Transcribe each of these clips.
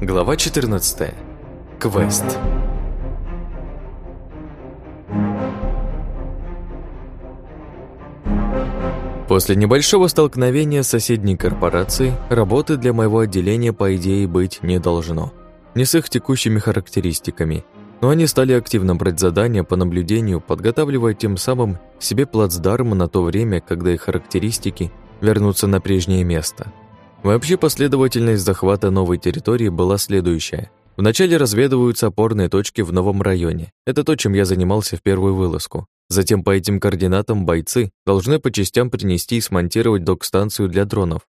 Глава 14. Квест. После небольшого столкновения с соседней корпорацией работы для моего отделения, по идее, быть не должно. Не с их текущими характеристиками, но они стали активно брать задания по наблюдению, подготавливая тем самым себе плацдарм на то время, когда их характеристики вернутся на прежнее место – Вообще последовательность захвата новой территории была следующая. Вначале разведываются опорные точки в новом районе. Это то, чем я занимался в первую вылазку. Затем по этим координатам бойцы должны по частям принести и смонтировать док-станцию для дронов.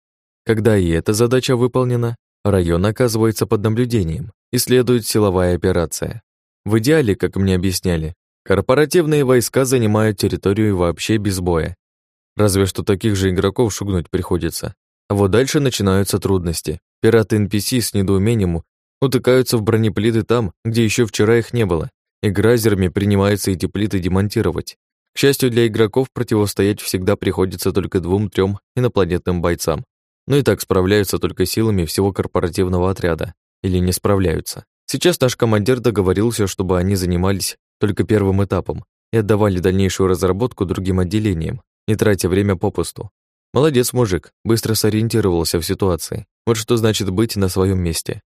Когда и эта задача выполнена, район оказывается под наблюдением и следует силовая операция. В идеале, как мне объясняли, корпоративные войска занимают территорию вообще без боя. Разве что таких же игроков шугнуть приходится. Вот дальше начинаются трудности. Пираты NPC с недоумением утыкаются в бронеплиты там, где еще вчера их не было, и грайзерами принимается эти плиты демонтировать. К счастью для игроков, противостоять всегда приходится только двум-трем инопланетным бойцам. Но и так справляются только силами всего корпоративного отряда. Или не справляются. Сейчас наш командир договорился, чтобы они занимались только первым этапом и отдавали дальнейшую разработку другим отделениям, не тратя время попусту. Молодец, мужик, быстро сориентировался в ситуации. Вот что значит быть на своем месте.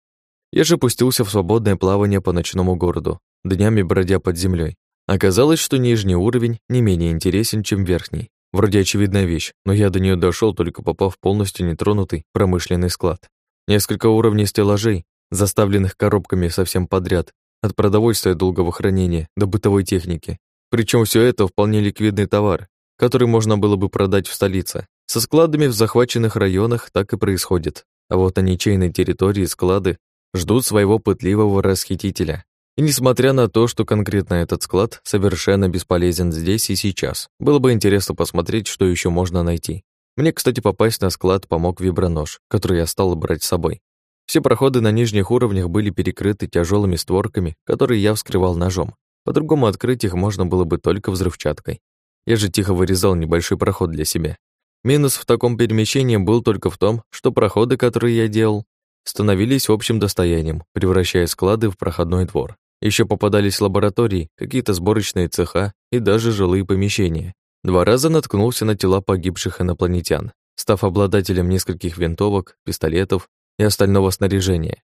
Я же пустился в свободное плавание по ночному городу, днями бродя под землей. Оказалось, что нижний уровень не менее интересен, чем верхний. Вроде очевидная вещь, но я до нее дошел, только попав в полностью нетронутый промышленный склад. Несколько уровней стеллажей, заставленных коробками совсем подряд, от продовольствия долгого хранения до бытовой техники. Причем все это вполне ликвидный товар, который можно было бы продать в столице. Со складами в захваченных районах так и происходит. А вот на ничейной территории склады ждут своего пытливого расхитителя. И несмотря на то, что конкретно этот склад совершенно бесполезен здесь и сейчас, было бы интересно посмотреть, что еще можно найти. Мне, кстати, попасть на склад помог вибронож, который я стал брать с собой. Все проходы на нижних уровнях были перекрыты тяжелыми створками, которые я вскрывал ножом. По-другому открыть их можно было бы только взрывчаткой. Я же тихо вырезал небольшой проход для себя. Минус в таком перемещении был только в том, что проходы, которые я делал, становились общим достоянием, превращая склады в проходной двор. Еще попадались лаборатории, какие-то сборочные цеха и даже жилые помещения. Два раза наткнулся на тела погибших инопланетян, став обладателем нескольких винтовок, пистолетов и остального снаряжения.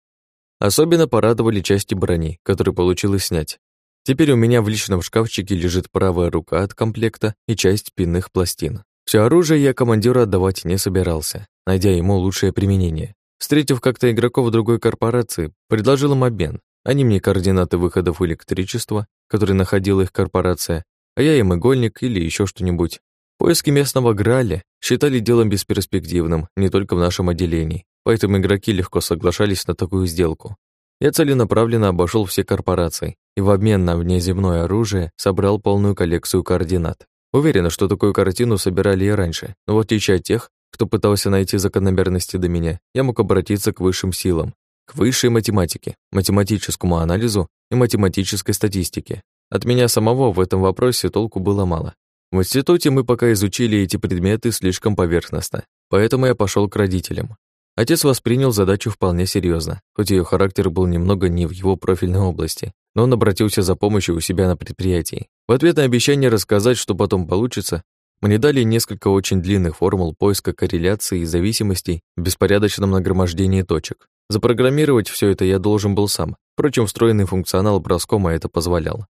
Особенно порадовали части брони, которые получилось снять. Теперь у меня в личном шкафчике лежит правая рука от комплекта и часть спинных пластин. Все оружие я командиру отдавать не собирался, найдя ему лучшее применение. Встретив как-то игроков другой корпорации, предложил им обмен. Они мне координаты выходов электричества, которые находила их корпорация, а я им игольник или еще что-нибудь. Поиски местного Граля считали делом бесперспективным не только в нашем отделении, поэтому игроки легко соглашались на такую сделку. Я целенаправленно обошел все корпорации и в обмен на внеземное оружие собрал полную коллекцию координат. Уверена, что такую картину собирали и раньше, но в отличие от тех, кто пытался найти закономерности до меня, я мог обратиться к высшим силам, к высшей математике, математическому анализу и математической статистике. От меня самого в этом вопросе толку было мало. В институте мы пока изучили эти предметы слишком поверхностно, поэтому я пошел к родителям. Отец воспринял задачу вполне серьезно, хоть ее характер был немного не в его профильной области, но он обратился за помощью у себя на предприятии. В ответ на обещание рассказать, что потом получится, мне дали несколько очень длинных формул поиска корреляции и зависимостей в беспорядочном нагромождении точек. Запрограммировать все это я должен был сам, впрочем, встроенный функционал броскома это позволял.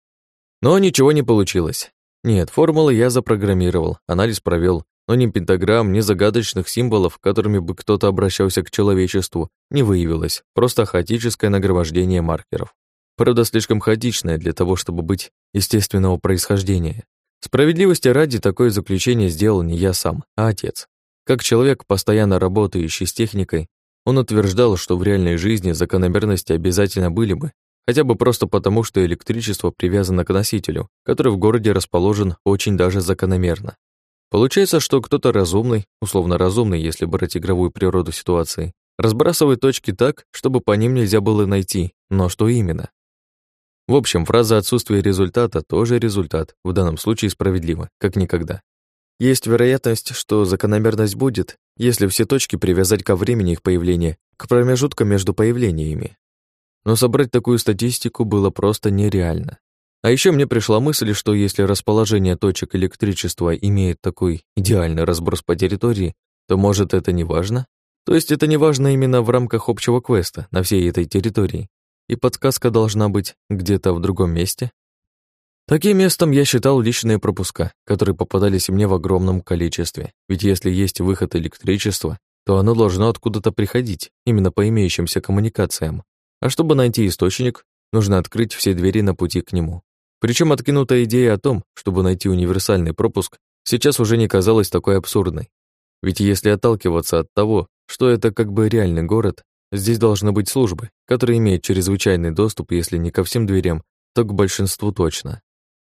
Но ничего не получилось. Нет, формулы я запрограммировал, анализ провел, но ни пентаграмм, ни загадочных символов, которыми бы кто-то обращался к человечеству, не выявилось, просто хаотическое нагромождение маркеров. Правда, слишком хаотичное для того, чтобы быть естественного происхождения. Справедливости ради такое заключение сделал не я сам, а отец. Как человек, постоянно работающий с техникой, он утверждал, что в реальной жизни закономерности обязательно были бы, хотя бы просто потому, что электричество привязано к носителю, который в городе расположен очень даже закономерно. Получается, что кто-то разумный, условно разумный, если брать игровую природу ситуации, разбрасывает точки так, чтобы по ним нельзя было найти, но что именно? В общем, фраза «отсутствие результата» тоже результат, в данном случае справедливо, как никогда. Есть вероятность, что закономерность будет, если все точки привязать ко времени их появления, к промежуткам между появлениями. но собрать такую статистику было просто нереально. А еще мне пришла мысль, что если расположение точек электричества имеет такой идеальный разброс по территории, то может это не важно? То есть это не важно именно в рамках общего квеста на всей этой территории, и подсказка должна быть где-то в другом месте? Таким местом я считал личные пропуска, которые попадались мне в огромном количестве, ведь если есть выход электричества, то оно должно откуда-то приходить, именно по имеющимся коммуникациям. А чтобы найти источник, нужно открыть все двери на пути к нему. Причем откинутая идея о том, чтобы найти универсальный пропуск, сейчас уже не казалась такой абсурдной. Ведь если отталкиваться от того, что это как бы реальный город, здесь должны быть службы, которые имеют чрезвычайный доступ, если не ко всем дверям, то к большинству точно.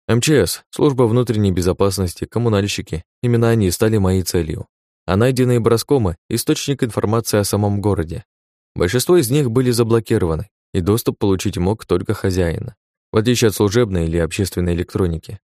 МЧС, служба внутренней безопасности, коммунальщики, именно они стали моей целью. А найденные броскомы — источник информации о самом городе. Большинство из них были заблокированы, и доступ получить мог только хозяин, в отличие от служебной или общественной электроники.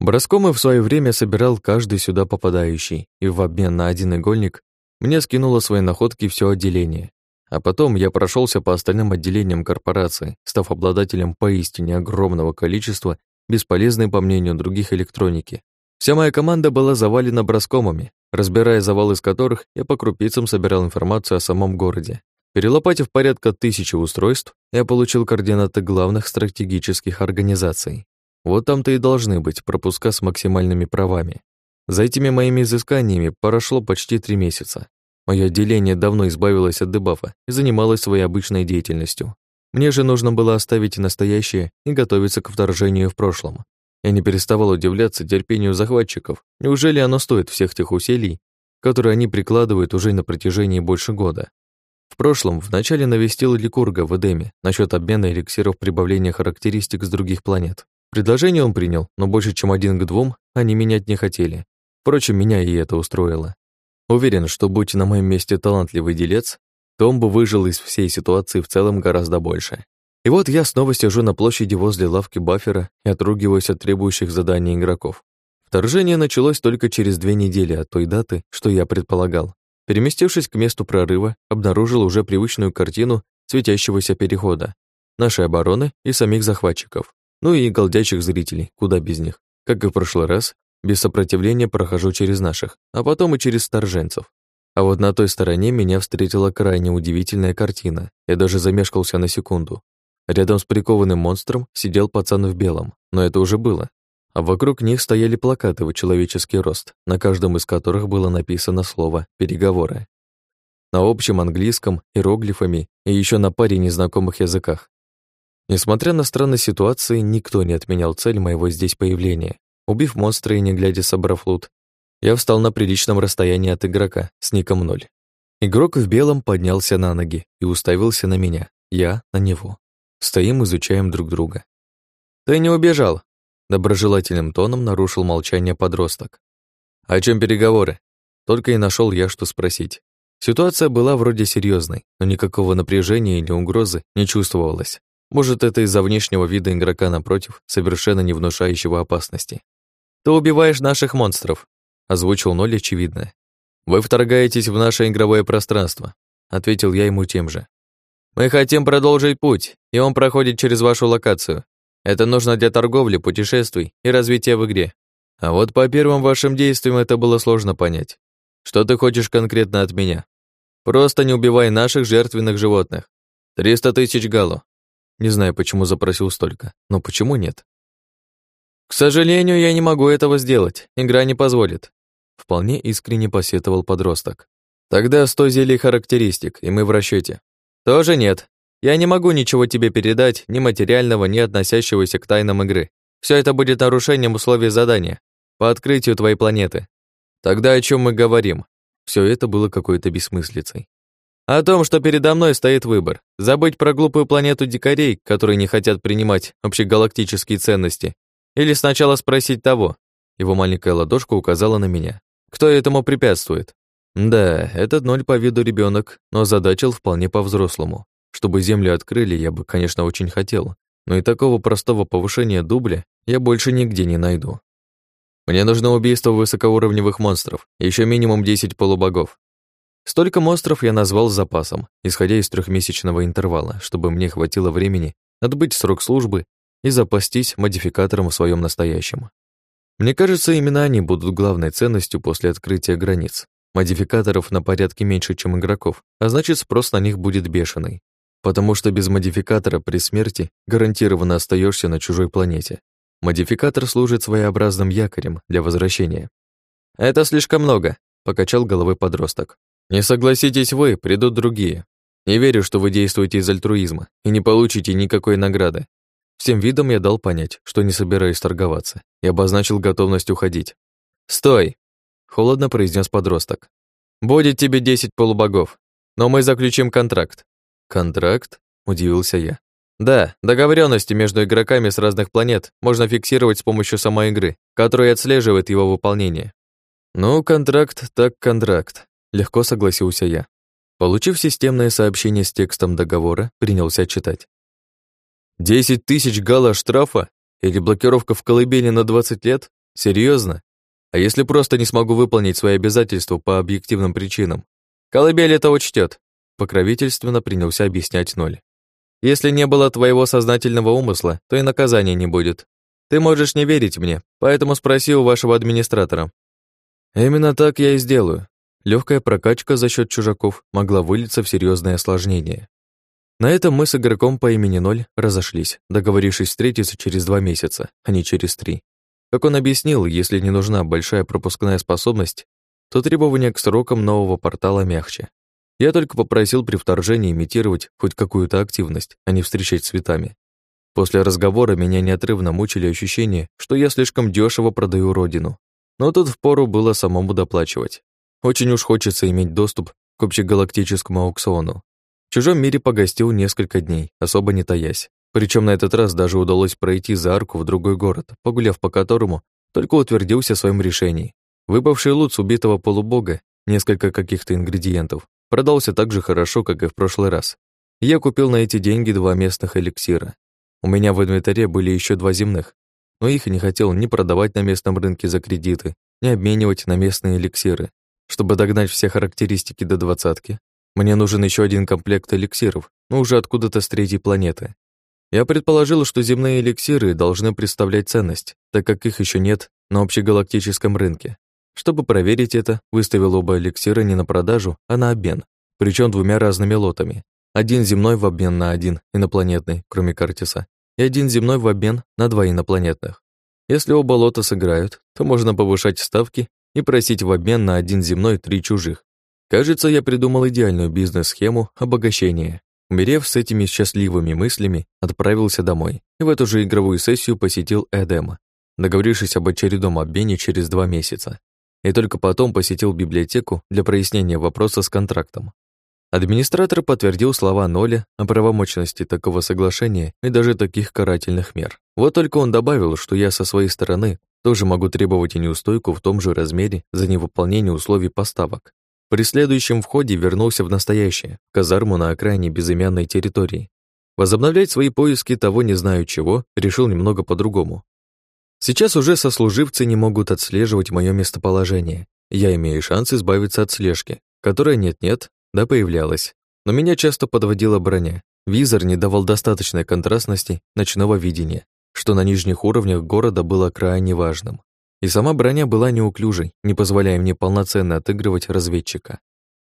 Броскомы в свое время собирал каждый сюда попадающий, и в обмен на один игольник мне скинуло свои находки все отделение. А потом я прошелся по остальным отделениям корпорации, став обладателем поистине огромного количества бесполезной, по мнению других, электроники. Вся моя команда была завалена броскомами, разбирая завал из которых, я по крупицам собирал информацию о самом городе. Перелопатив порядка тысячи устройств, я получил координаты главных стратегических организаций. Вот там-то и должны быть пропуска с максимальными правами. За этими моими изысканиями прошло почти три месяца. Мое отделение давно избавилось от дебафа и занималось своей обычной деятельностью. Мне же нужно было оставить настоящее и готовиться к вторжению в прошлом. Я не переставал удивляться терпению захватчиков. Неужели оно стоит всех тех усилий, которые они прикладывают уже на протяжении больше года? В прошлом вначале навестил Ликурга в Эдеме насчет обмена эликсиров прибавления характеристик с других планет. Предложение он принял, но больше, чем один к двум, они менять не хотели. Впрочем, меня и это устроило. Уверен, что будь на моем месте талантливый делец, Том бы выжил из всей ситуации в целом гораздо больше. И вот я снова сижу на площади возле лавки Баффера и отругиваюсь от требующих заданий игроков. Вторжение началось только через две недели от той даты, что я предполагал. Переместившись к месту прорыва, обнаружил уже привычную картину светящегося перехода, нашей обороны и самих захватчиков, ну и голдящих зрителей, куда без них. Как и в прошлый раз, без сопротивления прохожу через наших, а потом и через сторженцев. А вот на той стороне меня встретила крайне удивительная картина. Я даже замешкался на секунду. Рядом с прикованным монстром сидел пацан в белом, но это уже было. А вокруг них стояли плакаты в человеческий рост, на каждом из которых было написано слово «переговоры». На общем английском, иероглифами и еще на паре незнакомых языках. Несмотря на странные ситуации, никто не отменял цель моего здесь появления. Убив монстра и не глядя собрав лут, я встал на приличном расстоянии от игрока с ником ноль. Игрок в белом поднялся на ноги и уставился на меня, я на него. Стоим, изучаем друг друга. «Ты не убежал!» Доброжелательным тоном нарушил молчание подросток. «О чем переговоры?» Только и нашел я, что спросить. Ситуация была вроде серьезной, но никакого напряжения или угрозы не чувствовалось. Может, это из-за внешнего вида игрока напротив, совершенно не внушающего опасности. «Ты убиваешь наших монстров», — озвучил Ноль очевидно. «Вы вторгаетесь в наше игровое пространство», — ответил я ему тем же. Мы хотим продолжить путь, и он проходит через вашу локацию. Это нужно для торговли, путешествий и развития в игре. А вот по первым вашим действиям это было сложно понять. Что ты хочешь конкретно от меня? Просто не убивай наших жертвенных животных. Триста тысяч галу. Не знаю, почему запросил столько, но почему нет? К сожалению, я не могу этого сделать. Игра не позволит. Вполне искренне посетовал подросток. Тогда сто зелий характеристик, и мы в расчете. Тоже нет. Я не могу ничего тебе передать, ни материального, ни относящегося к тайнам игры. Все это будет нарушением условий задания по открытию твоей планеты. Тогда о чем мы говорим? Все это было какой-то бессмыслицей. О том, что передо мной стоит выбор. Забыть про глупую планету дикарей, которые не хотят принимать общегалактические ценности. Или сначала спросить того. Его маленькая ладошка указала на меня. Кто этому препятствует? Да, этот ноль по виду ребенок, но задачил вполне по-взрослому. Чтобы землю открыли, я бы, конечно, очень хотел, но и такого простого повышения дубля я больше нигде не найду. Мне нужно убийство высокоуровневых монстров, еще минимум 10 полубогов. Столько монстров я назвал запасом, исходя из трехмесячного интервала, чтобы мне хватило времени отбыть срок службы и запастись модификатором в своем настоящем. Мне кажется, именно они будут главной ценностью после открытия границ. Модификаторов на порядке меньше, чем игроков, а значит, спрос на них будет бешеный. Потому что без модификатора при смерти гарантированно остаешься на чужой планете. Модификатор служит своеобразным якорем для возвращения. «Это слишком много», — покачал головой подросток. «Не согласитесь вы, придут другие. Не верю, что вы действуете из альтруизма и не получите никакой награды. Всем видом я дал понять, что не собираюсь торговаться, и обозначил готовность уходить. «Стой!» — холодно произнес подросток. «Будет тебе десять полубогов, но мы заключим контракт». «Контракт?» — удивился я. «Да, договоренности между игроками с разных планет можно фиксировать с помощью самой игры, которая отслеживает его выполнение». «Ну, контракт так контракт», — легко согласился я. Получив системное сообщение с текстом договора, принялся читать. Десять тысяч гала штрафа? Или блокировка в колыбели на 20 лет? Серьезно? А если просто не смогу выполнить свои обязательства по объективным причинам? Колыбель это учтет. Покровительственно принялся объяснять Ноль. Если не было твоего сознательного умысла, то и наказания не будет. Ты можешь не верить мне, поэтому спроси у вашего администратора. Именно так я и сделаю. Легкая прокачка за счет чужаков могла вылиться в серьезное осложнение. На этом мы с игроком по имени Ноль разошлись, договорившись встретиться через два месяца, а не через три. Как он объяснил, если не нужна большая пропускная способность, то требования к срокам нового портала мягче. Я только попросил при вторжении имитировать хоть какую-то активность, а не встречать цветами. После разговора меня неотрывно мучили ощущения, что я слишком дешево продаю родину. Но тут впору было самому доплачивать. Очень уж хочется иметь доступ к общегалактическому аукциону, в чужом мире погостил несколько дней, особо не таясь. Причем на этот раз даже удалось пройти за арку в другой город, погуляв по которому, только утвердился в своем решении. Выпавший лут с убитого полубога, несколько каких-то ингредиентов, продался так же хорошо, как и в прошлый раз. Я купил на эти деньги два местных эликсира. У меня в инвентаре были еще два земных, но их не хотел ни продавать на местном рынке за кредиты, ни обменивать на местные эликсиры. Чтобы догнать все характеристики до двадцатки, мне нужен еще один комплект эликсиров, но уже откуда-то с третьей планеты. Я предположил, что земные эликсиры должны представлять ценность, так как их еще нет на общегалактическом рынке. Чтобы проверить это, выставил оба эликсира не на продажу, а на обмен, причем двумя разными лотами. Один земной в обмен на один инопланетный, кроме Картиса, и один земной в обмен на два инопланетных. Если оба лота сыграют, то можно повышать ставки и просить в обмен на один земной три чужих. Кажется, я придумал идеальную бизнес-схему обогащения. Умерев с этими счастливыми мыслями, отправился домой и в эту же игровую сессию посетил Эдема, договорившись об очередном обмене через два месяца. И только потом посетил библиотеку для прояснения вопроса с контрактом. Администратор подтвердил слова Ноля о правомочности такого соглашения и даже таких карательных мер. Вот только он добавил, что я со своей стороны тоже могу требовать и неустойку в том же размере за невыполнение условий поставок. При следующем входе вернулся в настоящее, в казарму на окраине безымянной территории. Возобновлять свои поиски того не знаю чего, решил немного по-другому. Сейчас уже сослуживцы не могут отслеживать мое местоположение. Я имею шанс избавиться от слежки, которая нет-нет, да появлялась. Но меня часто подводила броня. Визор не давал достаточной контрастности ночного видения, что на нижних уровнях города было крайне важным. И сама броня была неуклюжей, не позволяя мне полноценно отыгрывать разведчика.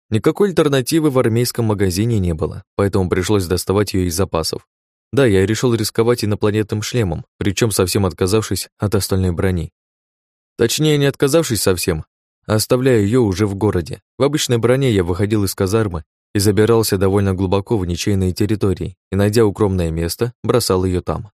Никакой альтернативы в армейском магазине не было, поэтому пришлось доставать ее из запасов. Да, я решил рисковать инопланетным шлемом, причем совсем отказавшись от остальной брони. Точнее, не отказавшись совсем, а оставляя ее уже в городе. В обычной броне я выходил из казармы и забирался довольно глубоко в ничейные территории и, найдя укромное место, бросал ее там.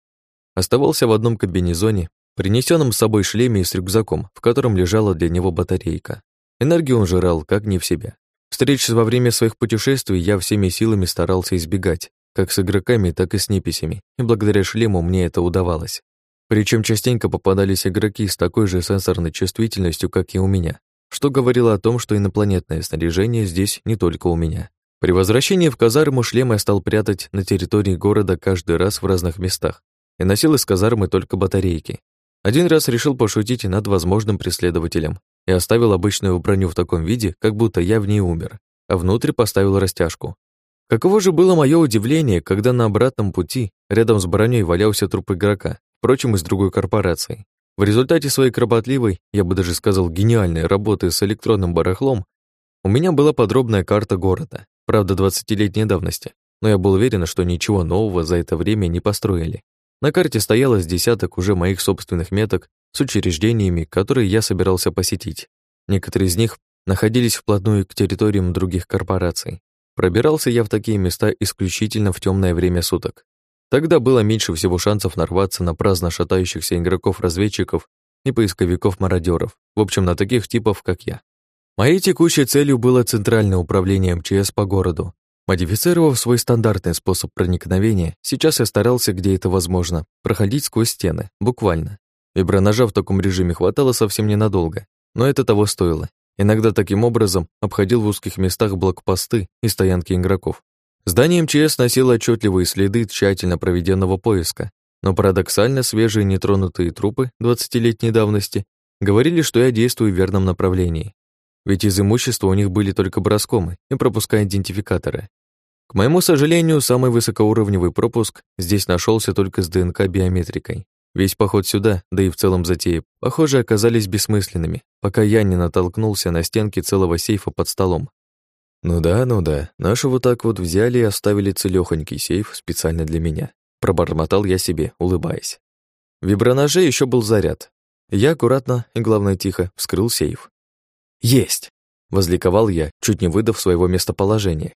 Оставался в одном комбинезоне принесенном с собой шлеме и с рюкзаком, в котором лежала для него батарейка. Энергию он жрал, как не в себя. Встреч во время своих путешествий я всеми силами старался избегать, как с игроками, так и с неписями, и благодаря шлему мне это удавалось. Причем частенько попадались игроки с такой же сенсорной чувствительностью, как и у меня, что говорило о том, что инопланетное снаряжение здесь не только у меня. При возвращении в казарму шлем я стал прятать на территории города каждый раз в разных местах и носил из казармы только батарейки, один раз решил пошутить над возможным преследователем и оставил обычную броню в таком виде, как будто я в ней умер. а внутрь поставил растяжку. Каково же было мое удивление, когда на обратном пути рядом с броней валялся труп игрока, впрочем, из другой корпорации. В результате своей кропотливой, я бы даже сказал, гениальной работы с электронным барахлом, у меня была подробная карта города, правда, 20-летней давности, но я был уверен, что ничего нового за это время не построили. На карте стояло с десяток уже моих собственных меток с учреждениями, которые я собирался посетить. Некоторые из них находились вплотную к территориям других корпораций. Пробирался я в такие места исключительно в темное время суток. Тогда было меньше всего шансов нарваться на праздно шатающихся игроков-разведчиков и поисковиков мародеров в общем, на таких типов, как я. Моей текущей целью было центральное управление МЧС по городу. Модифицировав свой стандартный способ проникновения, сейчас я старался, где это возможно, проходить сквозь стены, буквально. Виброножа в таком режиме хватало совсем ненадолго, но это того стоило. Иногда таким образом обходил в узких местах блокпосты и стоянки игроков. Здание МЧС носило отчетливые следы тщательно проведенного поиска, но парадоксально свежие нетронутые трупы 20-летней давности говорили, что я действую в верном направлении. Ведь из имущества у них были только броскомы и пропуска-идентификаторы. К моему сожалению, самый высокоуровневый пропуск здесь нашелся только с ДНК-биометрикой. Весь поход сюда, да и в целом затеи, похоже, оказались бессмысленными, пока я не натолкнулся на стенки целого сейфа под столом, ну да, ну да, наши вот так вот взяли и оставили целёхонький сейф специально для меня. Пробормотал я себе, улыбаясь. В виброноже еще был заряд. Я аккуратно и, главное, тихо вскрыл сейф. «Есть!» — возликовал я, чуть не выдав своего местоположения.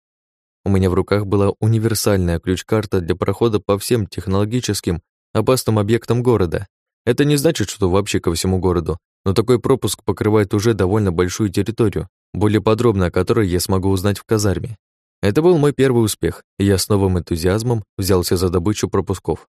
У меня в руках была универсальная ключ-карта для прохода по всем технологическим опасным объектам города. Это не значит, что вообще ко всему городу, но такой пропуск покрывает уже довольно большую территорию, более подробно о которой я смогу узнать в казарме. Это был мой первый успех, и я с новым энтузиазмом взялся за добычу пропусков.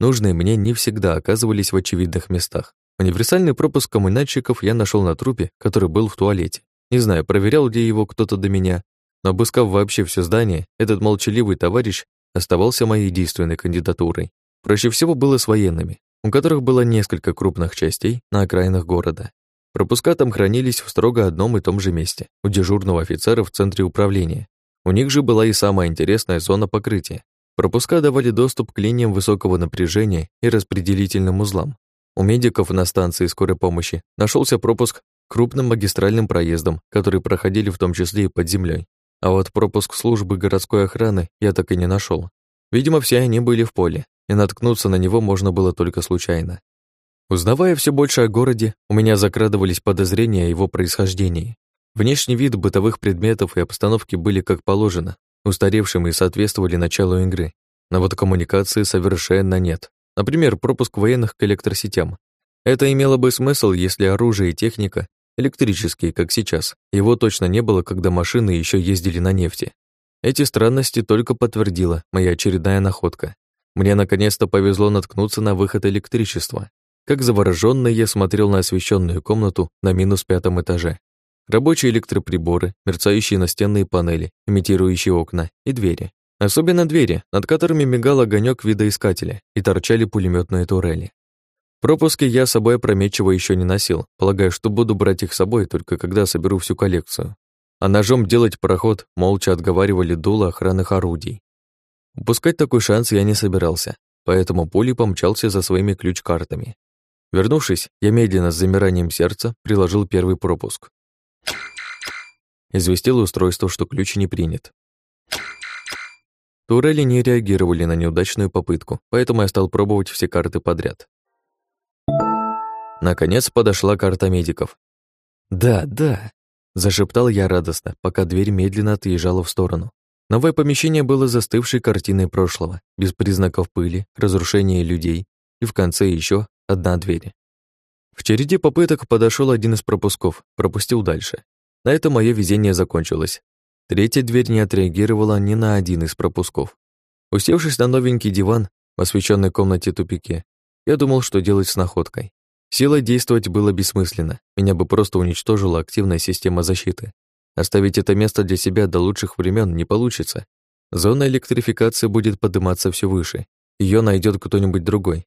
Нужные мне не всегда оказывались в очевидных местах. Универсальный пропуск коммунальщиков я нашел на трупе, который был в туалете. Не знаю, проверял ли его кто-то до меня, но обыскав вообще все здание, этот молчаливый товарищ оставался моей единственной кандидатурой. Проще всего было с военными, у которых было несколько крупных частей на окраинах города. Пропуска там хранились в строго одном и том же месте, у дежурного офицера в центре управления. У них же была и самая интересная зона покрытия. Пропуска давали доступ к линиям высокого напряжения и распределительным узлам. У медиков на станции скорой помощи нашелся пропуск крупным магистральным проездам, которые проходили в том числе и под землей. А вот пропуск службы городской охраны я так и не нашел. Видимо, все они были в поле, и наткнуться на него можно было только случайно. Узнавая все больше о городе, у меня закрадывались подозрения о его происхождении. Внешний вид бытовых предметов и обстановки были как положено, устаревшими и соответствовали началу игры. Но вот коммуникации совершенно нет. Например, пропуск военных к электросетям. Это имело бы смысл, если оружие и техника электрические, как сейчас. Его точно не было, когда машины еще ездили на нефти. Эти странности только подтвердила моя очередная находка. Мне наконец-то повезло наткнуться на выход электричества. Как заворожённый я смотрел на освещенную комнату на минус пятом этаже. Рабочие электроприборы, мерцающие настенные панели, имитирующие окна и двери. Особенно двери, над которыми мигал огонек видоискателя и торчали пулеметные турели. Пропуски я с собой опрометчиво еще не носил, полагая, что буду брать их с собой только когда соберу всю коллекцию. А ножом делать проход молча отговаривали дуло охранных орудий. Упускать такой шанс я не собирался, поэтому пулей помчался за своими ключ-картами. Вернувшись, я медленно с замиранием сердца приложил первый пропуск. Известил устройство, что ключ не принят. Турели не реагировали на неудачную попытку, поэтому я стал пробовать все карты подряд. Наконец подошла карта медиков. «Да, да», — зашептал я радостно, пока дверь медленно отъезжала в сторону. Новое помещение было застывшей картиной прошлого, без признаков пыли, разрушения людей и в конце еще Одна дверь. В череде попыток подошел один из пропусков, пропустил дальше. На этом мое везение закончилось. Третья дверь не отреагировала ни на один из пропусков. Усевшись на новенький диван в освещенной комнате тупике, я думал, что делать с находкой. Силой действовать было бессмысленно, меня бы просто уничтожила активная система защиты. Оставить это место для себя до лучших времен не получится. Зона электрификации будет подниматься все выше. Ее найдет кто-нибудь другой,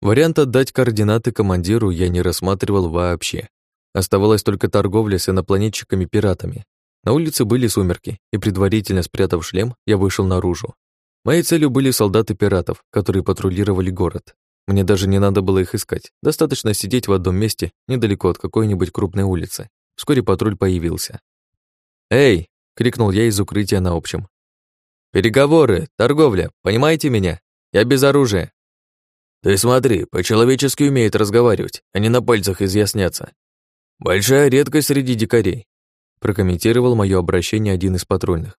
Вариант отдать координаты командиру я не рассматривал вообще. Оставалась только торговля с инопланетчиками-пиратами. На улице были сумерки, и предварительно спрятав шлем, я вышел наружу. Моей целью были солдаты пиратов, которые патрулировали город. Мне даже не надо было их искать. Достаточно сидеть в одном месте, недалеко от какой-нибудь крупной улицы. Вскоре патруль появился. «Эй!» — крикнул я из укрытия на общем. «Переговоры, торговля, понимаете меня? Я без оружия». «Ты смотри, по-человечески умеет разговаривать, а не на пальцах изъясняться. Большая редкость среди дикарей», — прокомментировал мое обращение один из патрульных.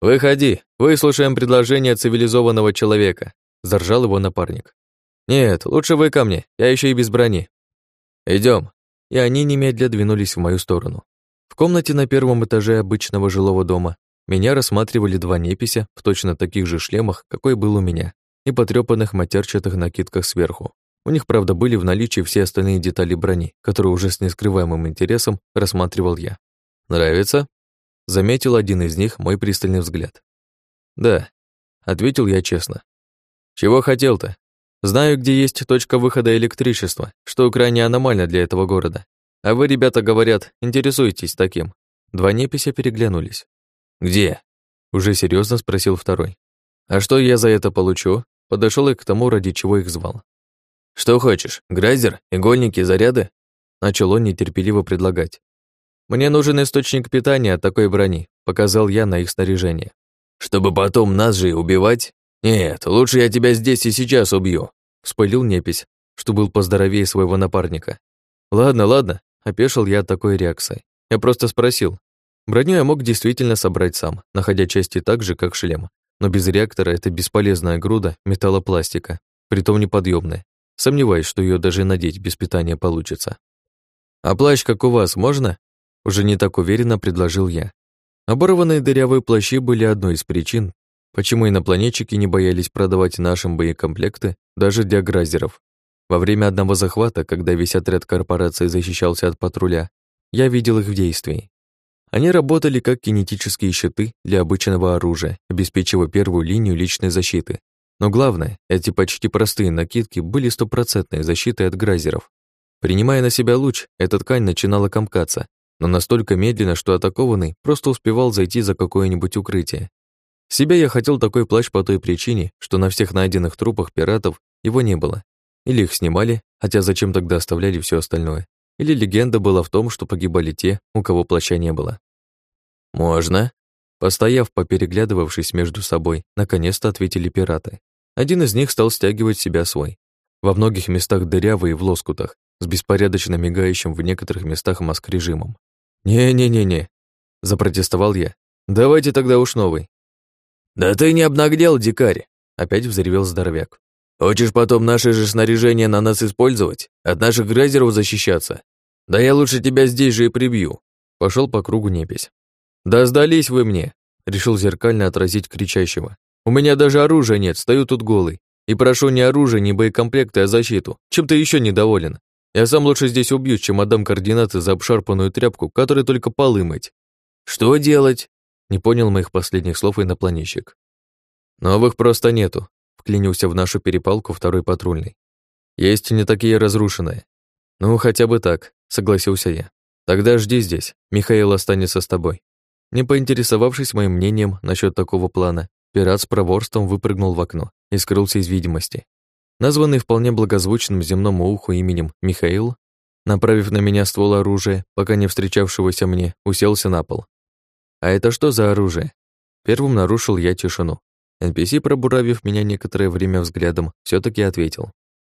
«Выходи, выслушаем предложение цивилизованного человека», — заржал его напарник. «Нет, лучше вы ко мне, я еще и без брони». Идем. И они немедля двинулись в мою сторону. В комнате на первом этаже обычного жилого дома меня рассматривали два непися в точно таких же шлемах, какой был у меня, и потрёпанных матерчатых накидках сверху. У них, правда, были в наличии все остальные детали брони, которые уже с нескрываемым интересом рассматривал я. «Нравится?» Заметил один из них мой пристальный взгляд. «Да», — ответил я честно. «Чего хотел-то? Знаю, где есть точка выхода электричества, что крайне аномально для этого города. А вы, ребята, говорят, интересуетесь таким». Два непися переглянулись. «Где?» Уже серьезно спросил второй. «А что я за это получу?» Подошел и к тому, ради чего их звал. «Что хочешь? Грайзер? Игольники? Заряды?» Начал он нетерпеливо предлагать. «Мне нужен источник питания от такой брони», показал я на их снаряжение. «Чтобы потом нас же и убивать? Нет, лучше я тебя здесь и сейчас убью», вспылил непись, что был поздоровее своего напарника. «Ладно, ладно», опешил я от такой реакции. Я просто спросил, Броню я мог действительно собрать сам, находя части так же, как шлем. Но без реактора это бесполезная груда металлопластика, притом неподъемная. Сомневаюсь, что ее даже надеть без питания получится. «А плащ, как у вас, можно?» Уже не так уверенно предложил я. Оборванные дырявые плащи были одной из причин, почему инопланетчики не боялись продавать нашим боекомплекты даже для гразеров. Во время одного захвата, когда весь отряд корпорации защищался от патруля, я видел их в действии. Они работали как кинетические щиты для обычного оружия, обеспечивая первую линию личной защиты. Но главное, эти почти простые накидки были стопроцентной защитой от грайзеров. Принимая на себя луч, эта ткань начинала комкаться, но настолько медленно, что атакованный просто успевал зайти за какое-нибудь укрытие. Себя я хотел такой плащ по той причине, что на всех найденных трупах пиратов его не было. Или их снимали, хотя зачем тогда оставляли все остальное. Или легенда была в том, что погибали те, у кого плаща не было. «Можно?» Постояв, попереглядывавшись между собой, наконец-то ответили пираты. Один из них стал стягивать себя свой. Во многих местах дырявый и в лоскутах, с беспорядочно мигающим в некоторых местах маск-режимом. «Не-не-не-не», — запротестовал я. «Давайте тогда уж новый». «Да ты не обнаглел, дикарь!» — опять взревел здоровяк. Хочешь потом наше же снаряжение на нас использовать? От наших грейзеров защищаться? Да я лучше тебя здесь же и прибью. Пошел по кругу непись. Да сдались вы мне, решил зеркально отразить кричащего. У меня даже оружия нет, стою тут голый. И прошу не оружие, не боекомплекты, а защиту. Чем ты еще недоволен? Я сам лучше здесь убью, чем отдам координаты за обшарпанную тряпку, которой только полы мыть. Что делать? Не понял моих последних слов инопланетчик. Новых просто нету вклинился в нашу перепалку второй патрульный. Есть не такие разрушенные. Ну, хотя бы так, согласился я. Тогда жди здесь, Михаил останется с тобой. Не поинтересовавшись моим мнением насчет такого плана, пират с проворством выпрыгнул в окно и скрылся из видимости. Названный вполне благозвучным земному уху именем Михаил, направив на меня ствол оружия, пока не встречавшегося мне, уселся на пол. А это что за оружие? Первым нарушил я тишину. NPC, пробуравив меня некоторое время взглядом, все таки ответил.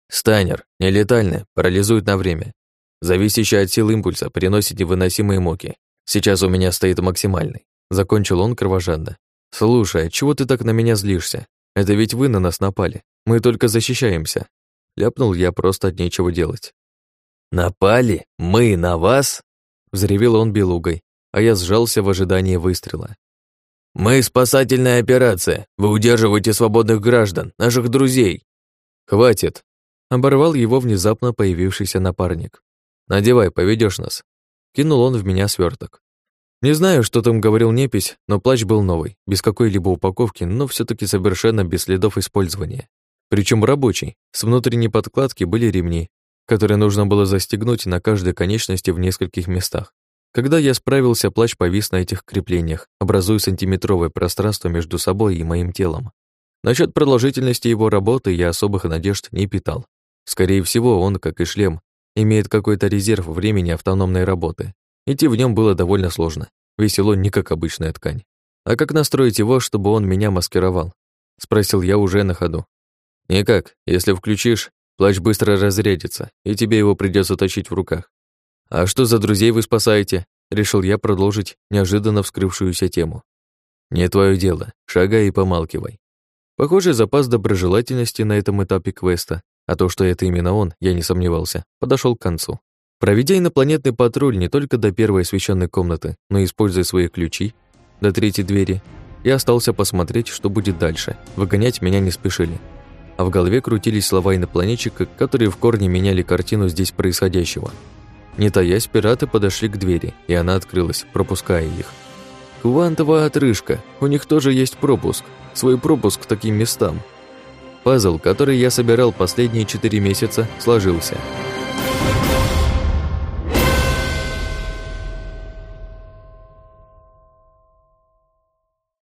«Станер, нелетальный, парализует на время. Зависящий от сил импульса, приносит невыносимые муки. Сейчас у меня стоит максимальный». Закончил он кровожадно. «Слушай, чего ты так на меня злишься? Это ведь вы на нас напали. Мы только защищаемся». Ляпнул я просто от нечего делать. «Напали? Мы на вас?» Взревел он белугой, а я сжался в ожидании выстрела. «Мы спасательная операция. Вы удерживаете свободных граждан, наших друзей». «Хватит!» — оборвал его внезапно появившийся напарник. «Надевай, поведешь нас». Кинул он в меня сверток. Не знаю, что там говорил непись, но плащ был новый, без какой-либо упаковки, но все таки совершенно без следов использования. Причем рабочий, с внутренней подкладки были ремни, которые нужно было застегнуть на каждой конечности в нескольких местах. Когда я справился, плащ повис на этих креплениях, образуя сантиметровое пространство между собой и моим телом. Насчет продолжительности его работы я особых надежд не питал. Скорее всего, он, как и шлем, имеет какой-то резерв времени автономной работы. Идти в нем было довольно сложно, ведь не как обычная ткань. А как настроить его, чтобы он меня маскировал? Спросил я уже на ходу. Никак, если включишь, плащ быстро разрядится, и тебе его придется точить в руках. А что за друзей вы спасаете? Решил я продолжить неожиданно вскрывшуюся тему. Не твое дело, шагай и помалкивай. Похоже, запас доброжелательности на этом этапе квеста, а то, что это именно он, я не сомневался, подошел к концу. Проведя инопланетный патруль не только до первой освещенной комнаты, но и используя свои ключи, до третьей двери, я остался посмотреть, что будет дальше. Выгонять меня не спешили. А в голове крутились слова инопланетчика, которые в корне меняли картину здесь происходящего. Не таясь, пираты подошли к двери, и она открылась, пропуская их. Квантовая отрыжка. У них тоже есть пропуск. Свой пропуск к таким местам. Пазл, который я собирал последние четыре месяца, сложился.